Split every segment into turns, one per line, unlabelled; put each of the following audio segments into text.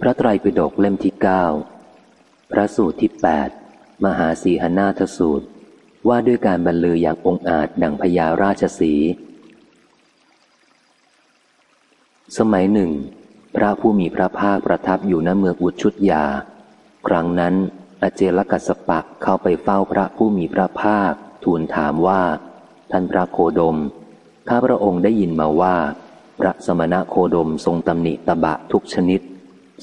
พระไตรปิฎกเล่มที่เก้าพระสูตรที่แปดมหาสีหนาทสูตร ว่าด้วยการบรรลืออย่างองอาจดังพญาราชสี สมัยหนึ่ง พระผู้มีพระภาคประทับอยู่ณเมืองอุชุดยา ครั้งนั้นอเจลกัสปะเข้าไปเฝ้าพระผู้มีพระภาค ทูลถามว่า ท่านพระโคดม ข้าพระองค์ได้ยินมาว่า พระสมณะโคดมทรงตำหนิตบะทุกชนิด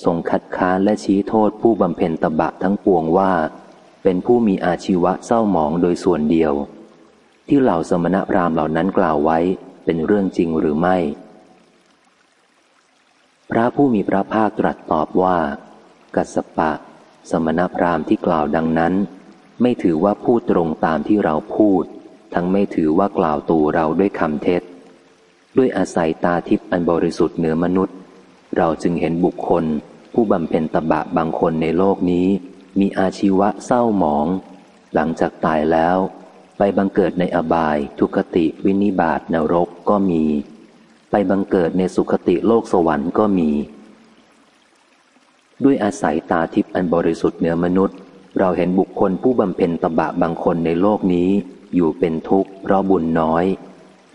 ทรงคัดค้านและชี้โทษผู้บำเพ็ญตบะทั้งปวงว่า เป็นผู้มีอาชีวะเศร้าหมองโดยส่วนเดียว ที่เหล่าสมณพราหมณ์เหล่านั้นกล่าวไว้เป็นเรื่องจริงหรือไม่ พระผู้มีพระภาคตรัสตอบว่า กัสปะ สมณพราหมณ์ที่กล่าวดังนั้น ไม่ถือว่าพูดตรงตามที่เราพูด ทั้งไม่ถือว่ากล่าวตูเราด้วยคำเท็จ ด้วยอาศัยตาทิพย์อันบริสุทธิ์เหนือมนุษย์ เราจึงเห็นบุคคล ผู้บำเพ็ญตบะบางคนในโลกนี้ มีอาชีวะเศร้าหมอง หลังจากตายแล้ว ไปบังเกิดในอบาย ทุกติวินิบาตนรกก็มี ไปบังเกิดในสุขติโลกสวรรค์ก็มี ด้วยอาศัยตาทิพย์อันบริสุทธิ์เหนือมนุษย์ เราเห็นบุคคลผู้บำเพ็ญตบะบางคนในโลกนี้ อยู่เป็นทุกข์เพราะบุญน้อย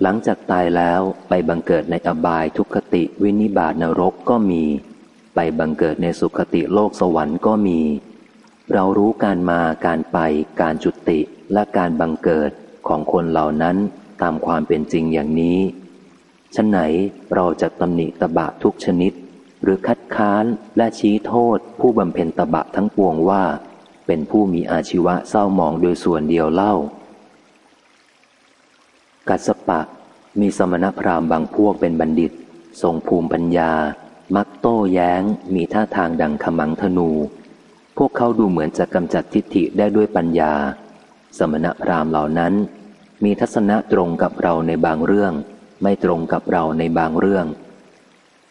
หลังจากตายแล้วไปบังเกิดในอบายทุกขติวินิบาตนรกก็มี ไปบังเกิดในสุขติโลกสวรรค์ก็มี เรารู้การมาการไป การจุติและการบังเกิดของคนเหล่านั้นตามความเป็นจริงอย่างนี้ฉะไหนเราจะตำหนิตบะทุกชนิด หรือคัดค้านและชี้โทษ ผู้บำเพ็ญตบะทั้งปวงว่า เป็นผู้มีอาชีวะเศร้าหมองโดยส่วนเดียวเล่า กัสปะ มีสมณพราหมณ์บางพวกเป็นบัณฑิต ทรงภูมิปัญญา มักโต้แย้ง มีท่าทางดังขมังธนู พวกเขาดูเหมือนจะกำจัดทิฏฐิได้ด้วยปัญญา สมณพราหมณ์เหล่านั้น มีทัศนะตรงกับเราในบางเรื่อง ไม่ตรงกับเราในบางเรื่อง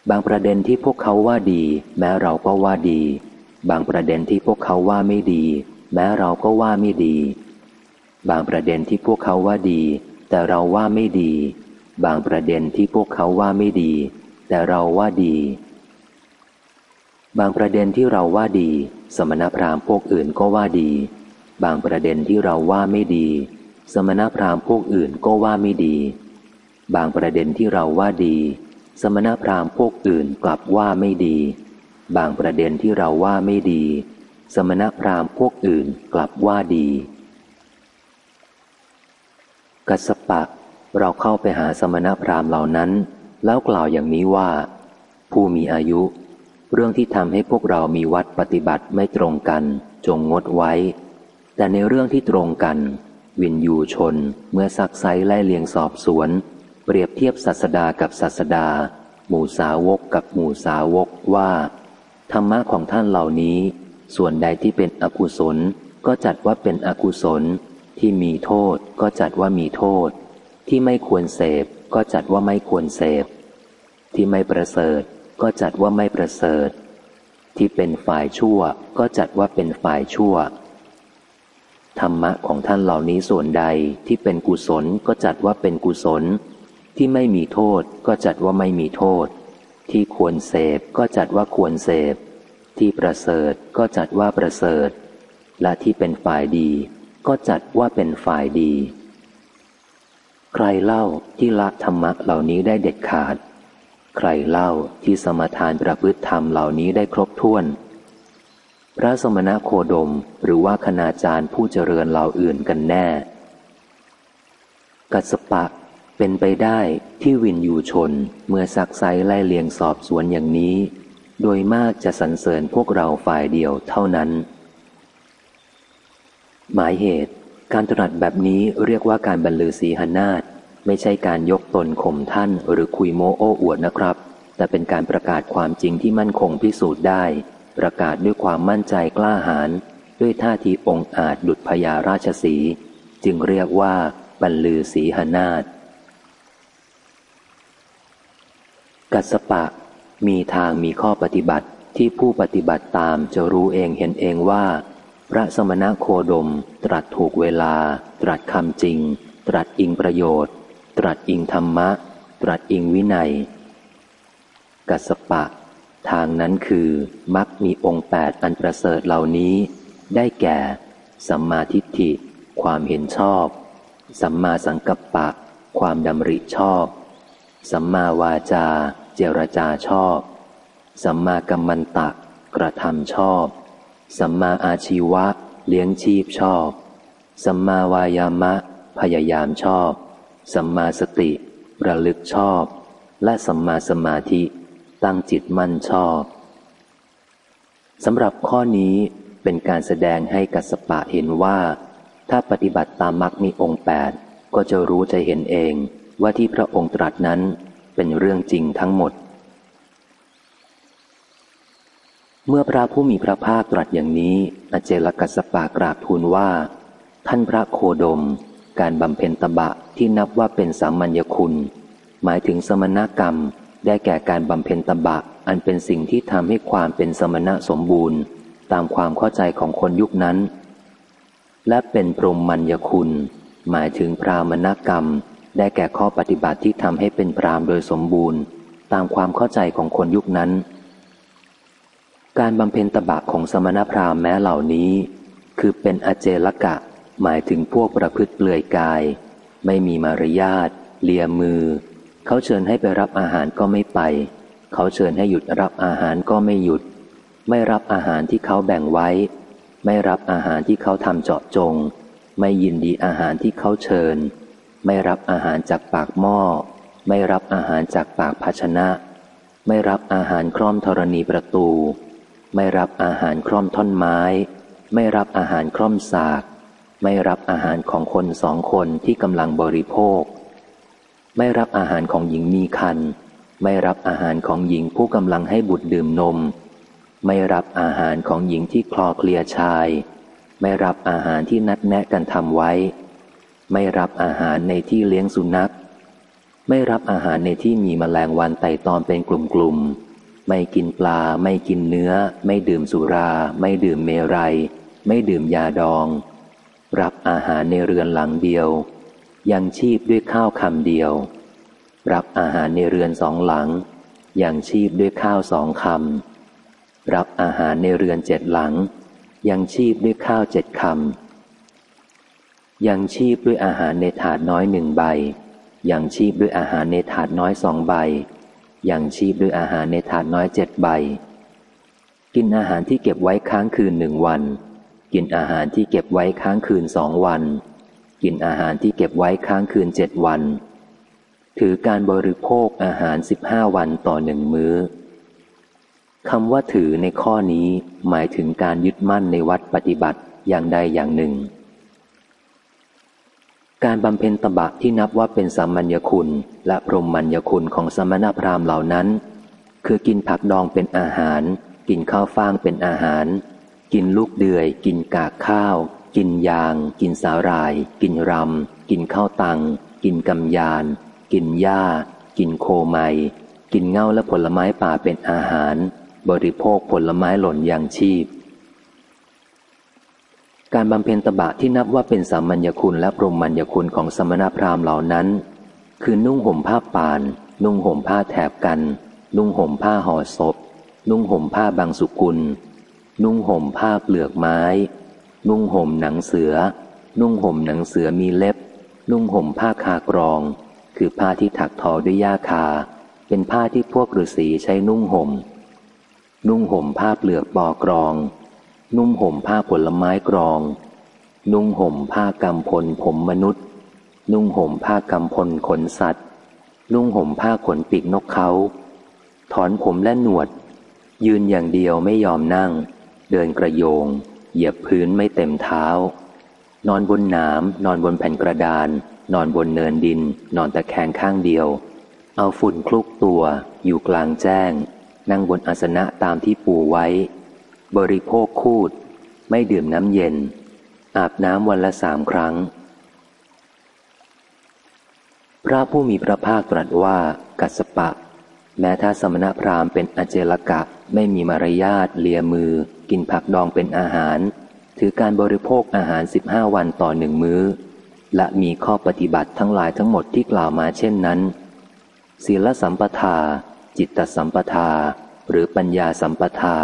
บางประเด็นที่พวกเขาว่าดี แม้เราก็ว่าดี บางประเด็นที่พวกเขาว่าไม่ดี แม้เราก็ว่าไม่ดี บางประเด็นที่พวกเขาว่าดี แต่เราว่าไม่ดี บางประเด็นที่พวกเขาว่าไม่ดี แต่เราว่าดี บางประเด็นที่เราว่าดี สมณพราหมณ์พวกอื่นก็ว่าดี บางประเด็นที่เราว่าไม่ดี สมณพราหมณ์พวกอื่นก็ว่าไม่ดี บางประเด็นที่เราว่าดี สมณพราหมณ์พวกอื่นกลับว่าไม่ดี บางประเด็นที่เราว่าไม่ดี สมณพราหมณ์พวกอื่นกลับว่าดี กัสปะ เราเข้าไปหาสมณพราหมณ์เหล่านั้น แล้วกล่าวอย่างนี้ว่า ผู้มีอายุ เรื่องที่ทำให้พวกเรามีวัดปฏิบัติไม่ตรงกัน จงงดไว้ แต่ในเรื่องที่ตรงกัน วินยูชนเมื่อซักไซไล่เลียงสอบสวน เปรียบเทียบศาสดากับศาสดา หมู่สาวกกับหมู่สาวกว่า ธรรมะของท่านเหล่านี้ ส่วนใดที่เป็นอกุศลก็จัดว่าเป็นอกุศล ที่มีโทษก็จัดว่ามีโทษ ที่ไม่ควรเสพก็จัดว่าไม่ควรเสพ ที่ไม่ประเสริฐก็จัดว่าไม่ประเสริฐ ที่เป็นฝ่ายชั่วก็จัดว่าเป็นฝ่ายชั่ว ธรรมะของท่านเหล่านี้ส่วนใดที่เป็นกุศลก็จัดว่าเป็นกุศล ที่ไม่มีโทษก็จัดว่าไม่มีโทษ ที่ควรเสพก็จัดว่าควรเสพ ที่ประเสริฐก็จัดว่าประเสริฐ และที่เป็นฝ่ายดี ก็จัดว่าเป็นฝ่ายดี ใครเล่าที่ละธรรมะเหล่านี้ได้เด็ดขาด ใครเล่าที่สมทานประพฤติธรรมเหล่านี้ได้ครบถ้วน พระสมณะโคดมหรือว่าคณาจารย์ผู้เจริญเหล่าอื่นกันแน่ กัสปะเป็นไปได้ที่วินยูชนเมื่อซักไซไล่เลียงสอบสวนอย่างนี้ โดยมากจะสรรเสริญพวกเราฝ่ายเดียวเท่านั้น หมายเหตุ การตรัสแบบนี้เรียกว่าการบรรลือสีหนาฏไม่ใช่การยกตนข่มท่านหรือคุยโมโอ้อวดนะครับ แต่เป็นการประกาศความจริงที่มั่นคงพิสูจน์ได้ ประกาศด้วยความมั่นใจกล้าหาญด้วยท่าทีองอาจดุจพญาราชสี จึงเรียกว่าบรรลือสีหนาฏกัสปะ มีทางมีข้อปฏิบัติที่ผู้ปฏิบัติตามจะรู้เองเห็นเองว่า พระสมณะโคดม ตรัสถูกเวลา ตรัสคำจริง ตรัสอิงประโยชน์ ตรัสอิงธรรมะ ตรัสอิงวินัย กัสปะ ทางนั้นคือมักมีองค์แปดอันประเสริฐเหล่านี้ ได้แก่ สัมมาทิฏฐิ ความเห็นชอบ สัมมาสังกัปปะ ความดำริชอบ สัมมาวาจา เจรจาชอบ สัมมากัมมันตะกระทำชอบ สัมมาอาชีวะ เลี้ยงชีพชอบ สัมมาวายามะ พยายามชอบ สัมมาสติ ระลึกชอบ และสัมมาสมาธิ ตั้งจิตมั่นชอบสำหรับข้อนี้เป็นการแสดงให้กัสปะเห็นว่า ถ้าปฏิบัติตามมรรคมีองค์แปดก็จะรู้จะเห็นเองว่าที่พระองค์ตรัสนั้นเป็นเรื่องจริงทั้งหมด เมื่อพระผู้มีพระภาคตรัสอย่างนี้อเจลกัสปะกราบทูลว่า ท่านพระโคดม การบำเพ็ญตบะที่นับว่าเป็นสามัญญคุณ หมายถึงสมณกรรมได้แก่การบำเพ็ญตบะอันเป็นสิ่งที่ทำให้ความเป็นสมณะสมบูรณ์ ตามความเข้าใจของคนยุคนั้น และเป็นพรหมัญญคุณ หมายถึงพรามณกรรม ได้แก่ข้อปฏิบัติที่ทำให้เป็นพรามโดยสมบูรณ์ ตามความเข้าใจของคนยุคนั้น การบำเพ็ญตบะของสมณพราหมณ์แม้เหล่านี้ คือเป็นอเจลกะ หมายถึงพวกประพฤติเปลือยกาย ไม่มีมารยาทเลียมือ เขาเชิญให้ไปรับอาหารก็ไม่ไป เขาเชิญให้หยุดรับอาหารก็ไม่หยุด ไม่รับอาหารที่เขาแบ่งไว้ ไม่รับอาหารที่เขาทำเจาะจง ไม่ยินดีอาหารที่เขาเชิญ ไม่รับอาหารจากปากหม้อ ไม่รับอาหารจากปากภาชนะ ไม่รับอาหารคล่อมธรณีประตู ไม่รับอาหารคล่อมท่อนไม้ ไม่รับอาหารคล่อมสาก ไม่รับอาหารของคนสองคนที่กำลังบริโภค ไม่รับอาหารของหญิงมีคัน ไม่รับอาหารของหญิงผู้กำลังให้บุตรดื่มนม ไม่รับอาหารของหญิงที่คลอเคลียชาย ไม่รับอาหารที่นัดแนะกันทำไว้ ไม่รับอาหารในที่เลี้ยงสุนัข ไม่รับอาหารในที่มีมแมลงวันไต่ตอมเป็นกลุ่มๆ ไม่กินปลา ไม่กินเนื้อ ไม่ดื่มสุรา ไม่ดื่มเมรัย ไม่ดื่มยาดอง รับอาหารในเรือนหลังเดียว ยังชีพด้วยข้าวคำเดียว รับอาหารในเรือนสองหลัง ยังชีพด้วยข้าวสองคำรับอาหารในเรือนเจ็ดหลัง ยังชีพด้วยข้าวเจ็ดคำยังชีพด้วยอาหารในถาดน้อยหนึ่งใบ ยังชีพด้วยอาหารในถาดน้อยสองใบ อยังชีพด้วยอาหารในถาดน้อยเจ็ดใบ กินอาหารที่เก็บไว้ค้างคืนหนึ่งวัน กินอาหารที่เก็บไว้ค้างคืนสองวัน กินอาหารที่เก็บไว้ค้างคืนเจ็ดวัน ถือการบริโภคอาหารสิบห้าวันต่อหนึ่งมือ้อคำว่าถือในข้อนี้หมายถึงการยึดมั่นในวัดปฏิบัติอย่างใดอย่างหนึ่ง การบำเพ็ญตบะที่นับว่าเป็นสามัญญคุณ และพรหมัญญคุณของสมณพราหมณ์เหล่านั้น คือกินผักดองเป็นอาหาร กินข้าวฟ่างเป็นอาหาร กินลูกเดือย กินกากข้าว กินยาง กินสาหร่าย กินรำ กินข้าวตัง กินกำยาน กินหญ้า กินโคไมกินเง่าและผลไม้ป่าเป็นอาหาร บริโภคผลไม้หล่นอย่างชีพ การบำเพ็ญตบะที่นับว่าเป็นสามัญญคุณและปรมมัญญคุณของสมณพราหมณ์เหล่านั้น คือนุ่งห่มผ้าปาน นุ่งห่มผ้าแถบกัน นุ่งห่มผ้าห่อศพ นุ่งห่มผ้าบางสุกุล นุ่งห่มผ้าเปลือกไม้ นุ่งห่มหนังเสือ นุ่งห่มหนังเสือมีเล็บ นุ่งห่มผ้าคากรอง คือผ้าที่ถักทอด้วยหญ้าคา เป็นผ้าที่พวกฤาษีใช้นุ่งห่ม นุ่งห่มผ้าเปลือกปอกรอง นุ่งห่มผ้าผลไม้กรอง นุ่งห่มผ้ากำพลผมมนุษย์ นุ่งห่มผ้ากำพลขนสัตว์ นุ่งห่มผ้าขนปีกนกเขา ถอนผมและหนวด ยืนอย่างเดียวไม่ยอมนั่ง เดินกระโยง เหยียบพื้นไม่เต็มเท้า นอนบนน้ำนอนบนแผ่นกระดาน นอนบนเนินดิน นอนตะแคงข้างเดียว เอาฝุ่นคลุกตัว อยู่กลางแจ้ง นั่งบนอาสนะตามที่ปูไว้ บริโภคคูด ไม่ดื่มน้ำเย็น อาบน้ำวันละสามครั้ง พระผู้มีพระภาคตรัสว่ากัสปะ แม้ถ้าสมณพราหมณ์เป็นอเจลกะไม่มีมารยาทเลียมือ กินผักดองเป็นอาหาร ถือการบริโภคอาหารสิบห้าวันต่อหนึ่งมือ้อ และมีข้อปฏิบัติทั้งหลายทั้งหมดที่กล่าวมาเช่นนั้นศีลสัมปทา จิตตสัมปทา หรือปัญญาสัมปทา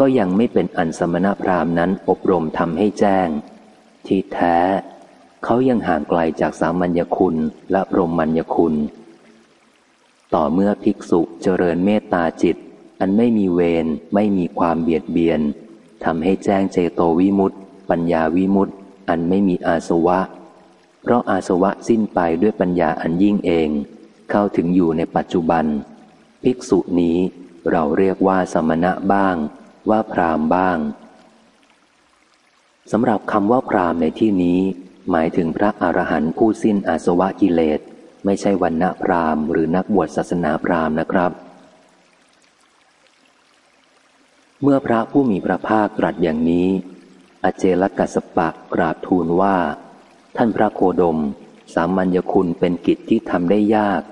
ก็ยังไม่เป็นอันสมณพราหมณ์นั้นอบรมทำให้แจ้ง ที่แท้ เขายังห่างไกลจากสามัญญคุณและพรหมัญญคุณ ต่อเมื่อภิกษุเจริญเมตตาจิต อันไม่มีเวรไม่มีความเบียดเบียนทำให้แจ้งเจโตวิมุตติปัญญาวิมุตติอันไม่มีอาสวะ เพราะอาสวะสิ้นไปด้วยปัญญาอันยิ่งเอง เข้าถึงอยู่ในปัจจุบัน ภิกษุนี้เราเรียกว่าสมณะบ้าง ว่าพรามบ้างสำหรับคำว่าพรามในที่นี้ หมายถึงพระอรหันต์ผู้สิ้นอาสวะกิเลส ไม่ใช่วันณะพรามหรือนักบวชศาสนาพรามนะครับ เมื่อพระผู้มีพระภาคตรัสอย่างนี้ อเจลกัสปะกราบทูลว่า ท่านพระโคดม สามัญญคุณเป็นกิจที่ทำได้ยาก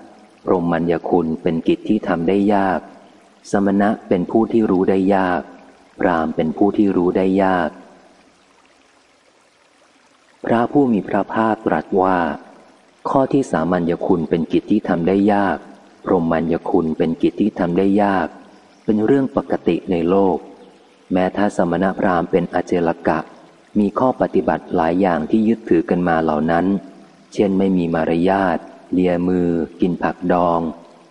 พรหมัญญคุณเป็นกิจที่ทำได้ยาก สมณะเป็นผู้ที่รู้ได้ยาก พรามเป็นผู้ที่รู้ได้ยาก พระผู้มีพระภาคตรัสว่า ข้อที่สามัญญคุณเป็นกิจที่ทำได้ยาก พรหมัญญคุณเป็นกิจที่ทำได้ยาก เป็นเรื่องปกติในโลก แม้ถ้าสมณพราหมณ์เป็นอเจลกะ มีข้อปฏิบัติหลายอย่างที่ยึดถือกันมาเหล่านั้น เช่นไม่มีมารยาทเลียมือ กินผักดอง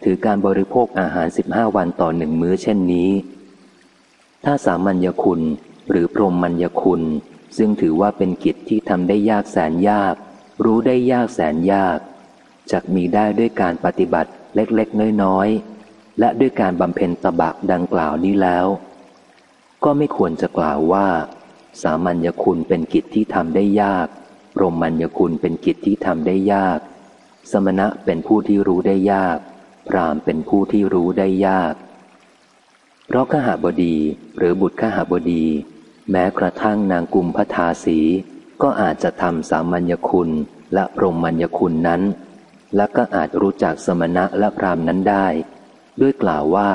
ถือการบริโภคอาหารสิบห้าวันต่อหนึ่งมื้อเช่นนี้ ถ้าสามัญญคุณหรือพรหมัญญคุณ ซึ่งถือว่าเป็นกิจที่ทำได้ยากแสนยาก รู้ได้ยากแสนยากจะมีได้ด้วยการปฏิบัติเล็กๆ น้อยๆ และด้วยการบำเพ็ญตบะดังกล่าวนี้แล้ว ก็ไม่ควรจะกล่าวว่า สามัญญคุณเป็นกิจที่ทำได้ยากพรมมัญญคุณเป็นกิจที่ทำได้ยาก สมณะเป็นผู้ที่รู้ได้ยาก พรามเป็นผู้ที่รู้ได้ยาก เพราะขหาบดีหรือบุตรขหาบดี แม้กระทั่งนางกุมพทาสี ก็อาจจะทำสามัญญคุณและพรหมัญญคุณนั้น และก็อาจรู้จักสมณะและพรามนั้นได้ ด้วยกล่าวว่า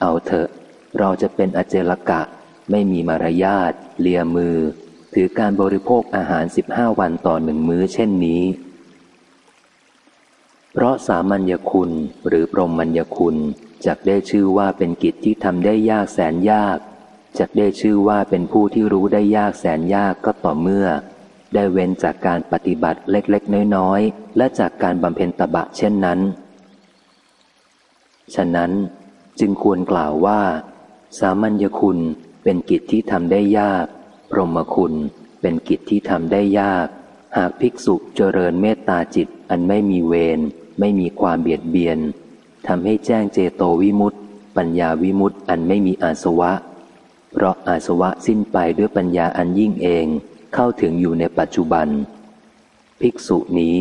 เอาเถอะ เราจะเป็นอเจลกะ ไม่มีมารยาทเลียมือ ถือการบริโภคอาหารสิบห้าวันต่อหนึ่งมื้อเช่นนี้ เพราะสามัญญคุณหรือปรมัญญคุณจักได้ชื่อว่าเป็นกิจที่ทำได้ยากแสนยากจักได้ชื่อว่าเป็นผู้ที่รู้ได้ยากแสนยากก็ต่อเมื่อ ได้เว้นจากการปฏิบัติเล็กๆ น้อยๆ และจากการบำเพ็ญตบะเช่นนั้น ฉะนั้นจึงควรกล่าวว่า สามัญญคุณเป็นกิจที่ทำได้ยาก พรหมคุณเป็นกิจที่ทำได้ยาก หากภิกษุเจริญเมตตาจิตอันไม่มีเวร ไม่มีความเบียดเบียนทำให้แจ้งเจโตวิมุตติปัญญาวิมุตติอันไม่มีอาสวะ เพราะอาสวะสิ้นไปด้วยปัญญาอันยิ่งเองเข้าถึงอยู่ในปัจจุบัน ภิกษุนี้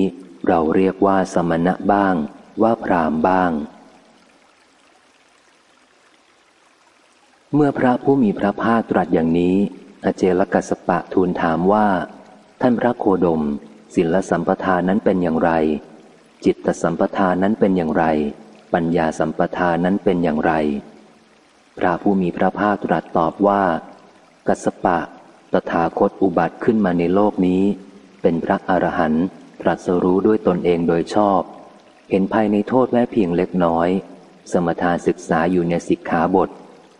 เราเรียกว่าสมณะบ้างว่าพรามบ้าง เมื่อพระผู้มีพระภาคตรัสอย่างนี้ อเจลกัสปะทูลถามว่า ท่านพระโคดม ศิลสัมปทานนั้นเป็นอย่างไร จิตตสัมปทานนั้นเป็นอย่างไร ปัญญาสัมปทานนั้นเป็นอย่างไร พระผู้มีพระภาคตรัสตอบว่า กัสปะ ตถาคตอุบัติขึ้นมาในโลกนี้ เป็นพระอรหันต์ตรัสรู้ด้วยตนเองโดยชอบ เห็นภายในโทษแม้เพียงเล็กน้อย สมทานศึกษาอยู่ในสิกขาบท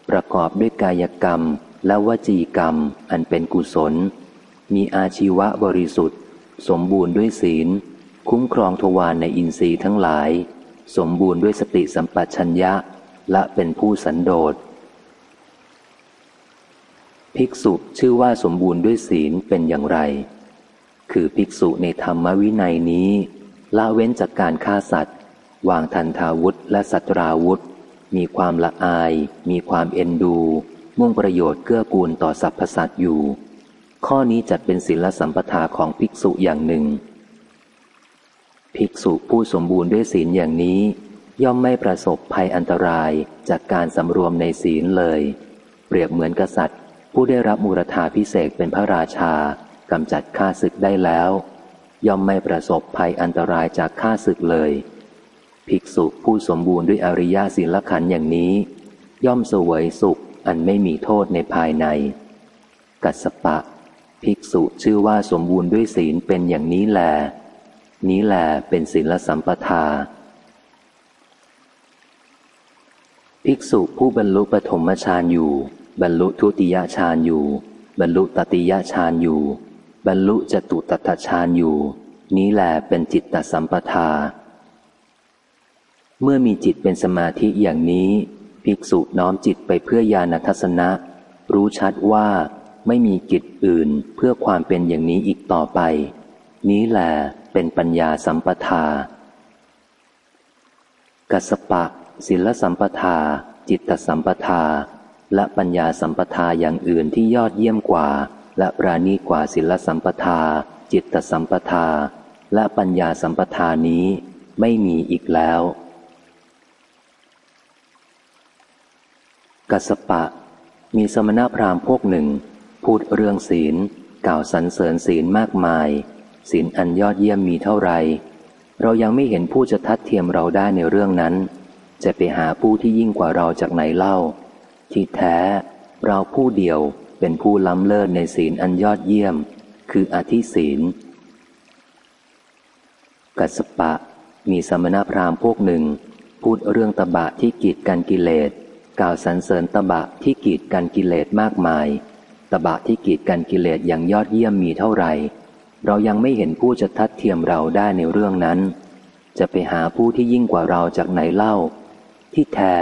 ประกอบด้วยกายกรรมและวจีกรรมอันเป็นกุศล มีอาชีวะบริสุทธิ์ สมบูรณ์ด้วยศีล คุ้มครองทวารในอินทรีย์ทั้งหลาย สมบูรณ์ด้วยสติสัมปชัญญะและเป็นผู้สันโดษ ภิกษุชื่อว่าสมบูรณ์ด้วยศีลเป็นอย่างไร คือภิกษุในธรรมวินัยนี้ละเว้นจากการฆ่าสัตว์ วางทันทาวุธและสัตราวุธ มีความละอาย มีความเอ็นดู มุ่งประโยชน์เกื้อกูลต่อสรรพสัตว์อยู่ ข้อนี้จัดเป็นศีลสัมปทาของภิกษุอย่างหนึ่ง ภิกษุผู้สมบูรณ์ด้วยศีลอย่างนี้ ย่อมไม่ประสบภัยอันตรายจากการสำรวมในศีลเลย เปรียบเหมือนกษัตริย์ ผู้ได้รับมูรธาพิเศษเป็นพระราชากำจัดข้าศึกได้แล้ว ย่อมไม่ประสบภัยอันตรายจากข้าศึกเลย ภิกษุผู้สมบูรณ์ด้วยอริยศีลขันธ์อย่างนี้ ย่อมสวยสุขอันไม่มีโทษในภายใน กัสปะ ภิกษุชื่อว่าสมบูรณ์ด้วยศีลเป็นอย่างนี้แล นี้แหละเป็นศีลสัมปทาภิภิกษุผู้บรรลุปฐมฌานอยู่ บรรลุทุติยฌานอยู่ บรรลุตติยฌานอยู่ บรรลุจตุตถฌานอยู่ นี้แหละเป็นจิตตสัมปทา เมื่อมีจิตเป็นสมาธิอย่างนี้ ภิกษุน้อมจิตไปเพื่อญาณทัศนะ รู้ชัดว่าไม่มีกิจอื่นเพื่อความเป็นอย่างนี้อีกต่อไป นี้แหละ เป็นปัญญาสัมปทา กัสปะศิลสัมปทา จิตตสัมปทา และปัญญาสัมปทาอย่างอื่นที่ยอดเยี่ยมกว่า และปราณีกว่าศิลสัมปทา จิตตสัมปทา และปัญญาสัมปทานี้ไม่มีอีกแล้ว กัสปะ มีสมณพราหมณ์พวกหนึ่ง พูดเรื่องศีลกล่าวสรรเสริญศีลมากมาย ศีลอันยอดเยี่ยมมีเท่าไรเรายังไม่เห็นผู้จะทัดเทียมเราได้ในเรื่องนั้น จะไปหาผู้ที่ยิ่งกว่าเราจากไหนเล่า ที่แท้ เราผู้เดียวเป็นผู้ล้ำเลิศในศีลอันยอดเยี่ยม คืออธิศีล กัสปะ มีสมณพราหมณ์พวกหนึ่ง พูดเรื่องตบะที่กีดกันกิเลสกล่าวสรรเสริญตบะที่กีดกันกิเลสมากมาย ตบะที่กีดกันกิเลสอย่างยอดเยี่ยมมีเท่าไหร่ เรายังไม่เห็นผู้จะทัดเทียมเราได้ในเรื่องนั้น จะไปหาผู้ที่ยิ่งกว่าเราจากไหนเล่า ที่แท้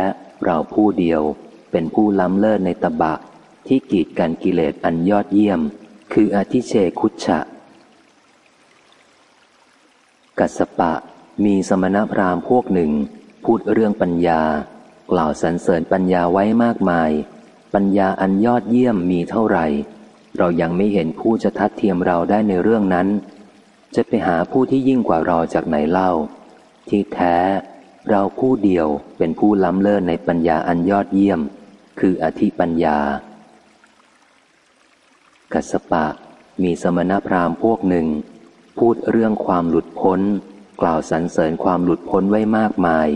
เราผู้เดียวเป็นผู้ล้ำเลิศในตบะที่กีดกันกิเลสอันยอดเยี่ยม คืออธิเชคุชชะกัสปะมีสมณพราหมณ์พวกหนึ่ง พูดเรื่องปัญญา กล่าวสรรเสริญปัญญาไว้มากมาย ปัญญาอันยอดเยี่ยมมีเท่าไหร่ เรายังไม่เห็นผู้จะทัดเทียมเราได้ในเรื่องนั้น จะไปหาผู้ที่ยิ่งกว่าเราจากไหนเล่า ที่แท้เราผู้เดียวเป็นผู้ล้ำเลิศในปัญญาอันยอดเยี่ยม คืออธิปัญญา กัสปะมีสมณพราหมณ์พวกหนึ่ง พูดเรื่องความหลุดพ้น กล่าวสรรเสริญความหลุดพ้นไว้มากมาย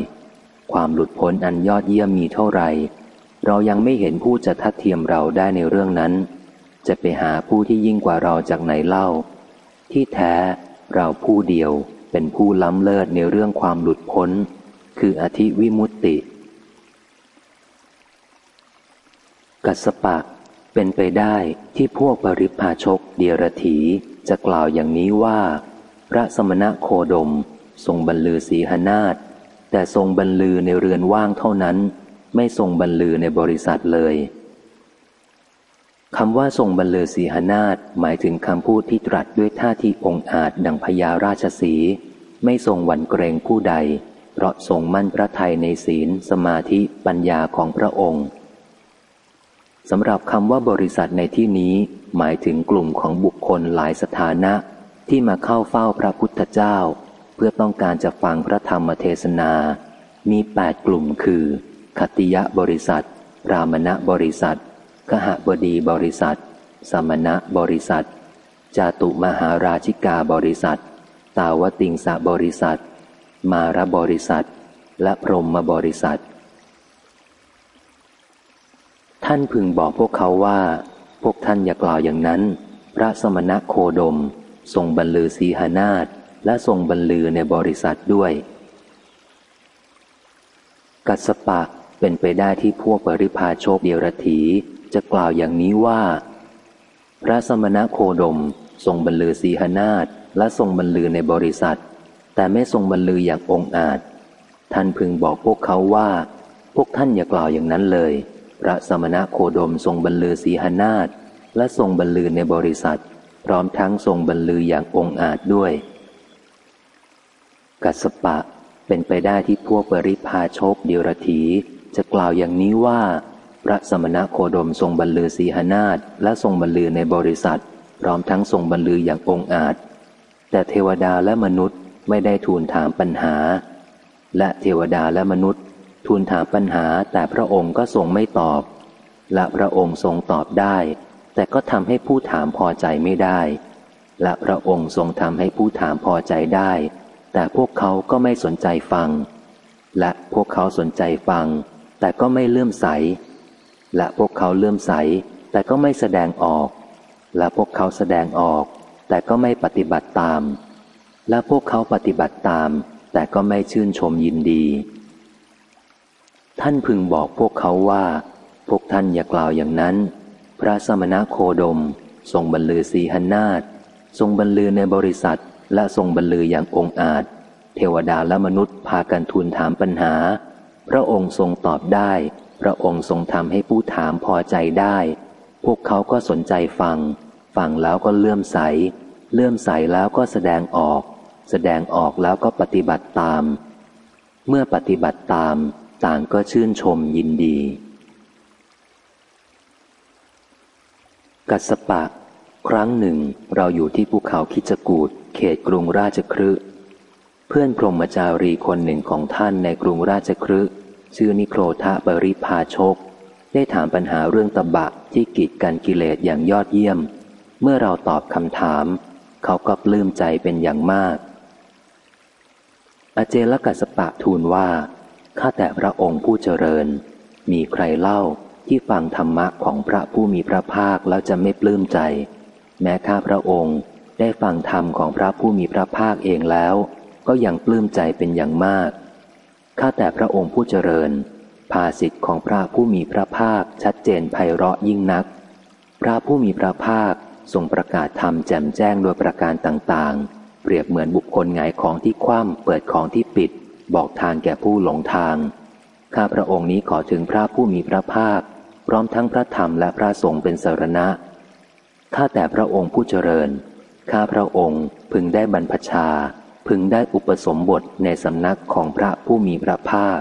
ความหลุดพ้นอันยอดเยี่ยมมีเท่าไหร่ เรายังไม่เห็นผู้จะทัดเทียมเราได้ในเรื่องนั้น จะไปหาผู้ที่ยิ่งกว่าเราจากไหนเล่า ที่แท้เราผู้เดียวเป็นผู้ล้ำเลิศในเรื่องความหลุดพ้น คืออธิวิมุตติ กัสปะเป็นไปได้ที่พวกปริพาชกเดียรถีจะกล่าวอย่างนี้ว่า พระสมณะโคดม ทรงบรรลือสีหนาฏแต่ทรงบรรลือในเรือนว่างเท่านั้น ไม่ทรงบรรลือในบริษัทเลย คำว่าทรงบรรลือสีหนาฏหมายถึงคำพูดที่ตรัสด้วยท่าทีองอาจดังพญาราชสี ไม่ทรงหวั่นเกรงผู้ใด เพราะทรงมั่นพระทัยในศีล สมาธิปัญญาของพระองค์สำหรับคำว่าบริษัทในที่นี้ หมายถึงกลุ่มของบุคคลหลายสถานะ ที่มาเข้าเฝ้าพระพุทธเจ้า เพื่อต้องการจะฟังพระธรรมเทศนา มีแปดกลุ่มคือ คติยะบริษัท รามณะบริษัท ขหบดีบริษัท สมณะบริษัท จาตุมหาราชิกาบริษัท ตาวติงสะบริษัท มารบริษัท และพรหมบริษัท ท่านพึงบอกพวกเขาว่า พวกท่านอย่ากล่าวอย่างนั้น พระสมณะโคดม ทรงบรรลือสีหานาฏและทรงบรรลือในบริษัทด้วย กัสปะเป็นไปได้ที่พวกปริพาโชคเดียรถี จะกล่าวอย่างนี้ว่า พระสมณะโคดม ทรงบรรลือสีหนาฏและทรงบรรลือในบริษัท แต่ไม่ทรงบรรลืออย่างองอาจ ท่านพึงบอกพวกเขาว่า พวกท่านอย่ากล่าวอย่างนั้นเลย พระสมณะโคดมทรงบรรลือสีหนาฏและทรงบรรลือในบริษัท พร้อมทั้งทรงบรรลืออย่างองอาจด้วย กัสปะเป็นไปได้ที่พวกปริพาชคเดียรถีจะกล่าวอย่างนี้ว่า พระสมณะโคดมทรงบรรลือสีหนาฏและทรงบรรลือในบริษัท พร้อมทั้งทรงบรรลืออย่างองอาจ แต่เทวดาและมนุษย์ไม่ได้ทูลถามปัญหา และเทวดาและมนุษย์ ทูลถามปัญหาแต่พระองค์ก็ทรงไม่ตอบ และพระองค์ทรงตอบได้ แต่ก็ทำให้ผู้ถามพอใจไม่ได้ และพระองค์ทรงทำให้ผู้ถามพอใจได้ แต่พวกเขาก็ไม่สนใจฟัง และพวกเขาสนใจฟัง แต่ก็ไม่เลื่อมใส และพวกเขาเลื่อมใส แต่ก็ไม่แสดงออก และพวกเขาแสดงออก แต่ก็ไม่ปฏิบัติตาม และพวกเขาปฏิบัติตาม แต่ก็ไม่ชื่นชมยินดี ท่านพึงบอกพวกเขาว่า พวกท่านอย่ากล่าวอย่างนั้น พระสมณะโคดม ทรงบรรลือสีหนาฏทรงบรรลือในบริษัท และทรงบรรลืออย่างองอาจ เทวดาและมนุษย์พากันทูลถามปัญหา พระองค์ทรงตอบได้ พระองค์ทรงทำให้ผู้ถามพอใจได้ พวกเขาก็สนใจฟัง ฟังแล้วก็เลื่อมใส เลื่อมใสแล้วก็แสดงออก แสดงออกแล้วก็ปฏิบัติตาม เมื่อปฏิบัติตาม ต่างก็ชื่นชมยินดี กัสปะ ครั้งหนึ่งเราอยู่ที่ภูเขาคิจกูดเขตกรุงราชครืเพื่อนพรหมจารีคนหนึ่งของท่านในกรุงราชครื ชื่อนิโครธะบริพาชก ได้ถามปัญหาเรื่องตบะที่กีดกันกิเลสอย่างยอดเยี่ยม เมื่อเราตอบคำถาม เขาก็ปลื้มใจเป็นอย่างมาก อเจลกัสปะทูลว่า ข้าแต่พระองค์ผู้เจริญ มีใครเล่าที่ฟังธรรมะของพระผู้มีพระภาคแล้วจะไม่ปลื้มใจ แม้ข้าพระองค์ได้ฟังธรรมของพระผู้มีพระภาคเองแล้ว ก็ยังปลื้มใจเป็นอย่างมาก ข้าแต่พระองค์ผู้เจริญ ภาสิทธิ์ของพระผู้มีพระภาคชัดเจนไพเราะยิ่งนัก พระผู้มีพระภาคทรงประกาศธรรมแจ่มแจ้งโดยประการต่างๆ เปรียบเหมือนบุคคลไงของที่คว่ำเปิดของที่ปิด บอกทางแก่ผู้หลงทาง ข้าพระองค์นี้ขอถึงพระผู้มีพระภาค พร้อมทั้งพระธรรมและพระสงฆ์เป็นสารณะ ข้าแต่พระองค์ผู้เจริญ ข้าพระองค์พึงได้บรรพชา พึงได้อุปสมบทในสำนักของพระผู้มีพระภาค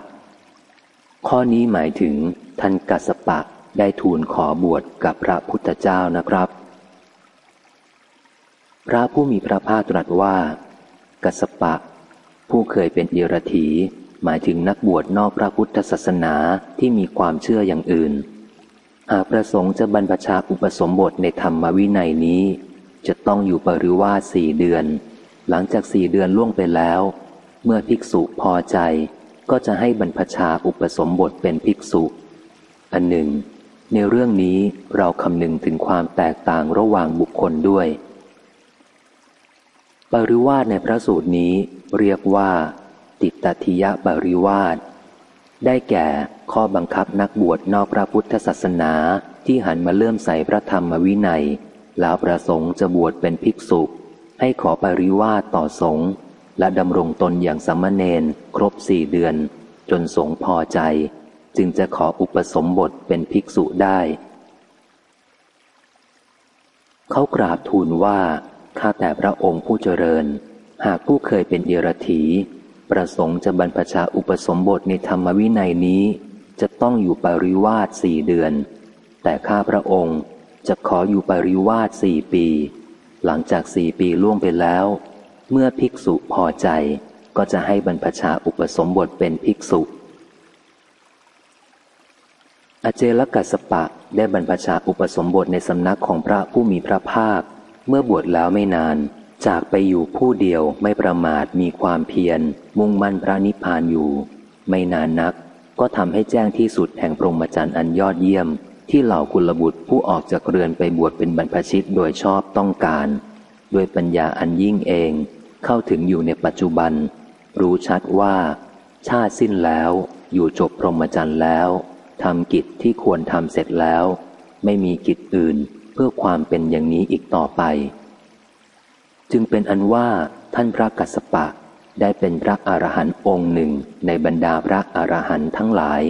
ข้อนี้หมายถึงท่านกัสปะได้ทูลขอบวชกับพระพุทธเจ้านะครับ พระผู้มีพระภาคตรัสว่า กัสปะ ผู้เคยเป็นเดรถีหมายถึงนักบวชนอกพระพุทธศาสนาที่มีความเชื่ออย่างอื่น หากประสงค์จะบรรพชาอุปสมบทในธรรมวินัยนี้ จะต้องอยู่ปริวาสสี่เดือน หลังจากสี่เดือนล่วงไปแล้ว เมื่อภิกษุพอใจ ก็จะให้บรรพชาอุปสมบทเป็นภิกษุ อันหนึ่ง ในเรื่องนี้เราคำนึงถึงความแตกต่างระหว่างบุคคลด้วย ปริวาสในพระสูตรนี้เรียกว่า ติตติยปริวาสได้แก่ข้อบังคับนักบวชนอกพระพุทธศาสนาที่หันมาเลื่อมใสพระธรรมวินัย แล้วประสงค์จะบวชเป็นภิกษุ ให้ขอปริวาสต่อสงฆ์และดำรงตนอย่างสัมมเนนครบสี่เดือน จนสงฆ์พอใจ จึงจะขออุปสมบทเป็นภิกษุได้ เขากราบทูลว่า ข้าแต่พระองค์ผู้เจริญ หากผู้เคยเป็นเดรัจฉีประสงค์จะบรรพชาอุปสมบทในธรรมวินัยนี้ จะต้องอยู่ปริวาสสี่เดือน แต่ข้าพระองค์จะขออยู่ปริวาสสี่ปี หลังจากสี่ปีล่วงไปแล้ว เมื่อภิกษุพอใจก็จะให้บรรพชาอุปสมบทเป็นภิกษุ อเจลกัสปะได้บรรพชาอุปสมบทในสำนักของพระผู้มีพระภาค เมื่อบวชแล้วไม่นาน จากไปอยู่ผู้เดียวไม่ประมาทมีความเพียร มุ่งมั่นพระนิพพานอยู่ ไม่นานนักก็ทำให้แจ้งที่สุดแห่งพรหมจรรย์อันยอดเยี่ยม ที่เหล่ากุลบุตรผู้ออกจากเรือนไปบวชเป็นบรรพชิตโดยชอบต้องการ ด้วยปัญญาอันยิ่งเองเข้าถึงอยู่ในปัจจุบัน รู้ชัดว่า ชาติสิ้นแล้วอยู่จบพรหมจรรย์แล้วทำกิจที่ควรทำเสร็จแล้ว ไม่มีกิจอื่นเพื่อความเป็นอย่างนี้อีกต่อไป จึงเป็นอันว่าท่านพระกัสสปะได้เป็นพระอรหันต์องค์หนึ่งในบรรดาพระอรหันต์ทั้งหลาย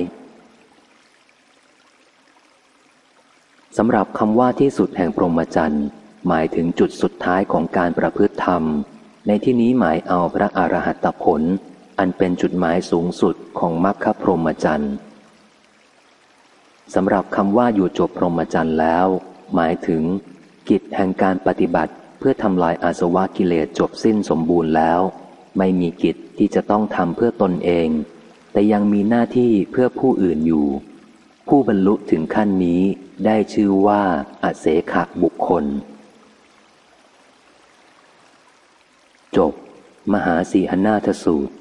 สำหรับคำว่าที่สุดแห่งพรหมจรรย์หมายถึงจุดสุดท้ายของการประพฤติธรรม ในที่นี้หมายเอาพระอรหัตผล อันเป็นจุดหมายสูงสุดของมรรคพรหมจรรย์สำหรับคำว่าอยู่จบพรหมจรรย์แล้ว หมายถึง กิจแห่งการปฏิบัติเพื่อทำลายอาสวะกิเลสจบสิ้นสมบูรณ์แล้ว ไม่มีกิจที่จะต้องทำเพื่อตนเอง แต่ยังมีหน้าที่เพื่อผู้อื่นอยู่ ผู้บรรลุถึงขั้นนี้ ได้ชื่อว่าอาเสขะบุคคล จบ มหาสีหนาทสูตร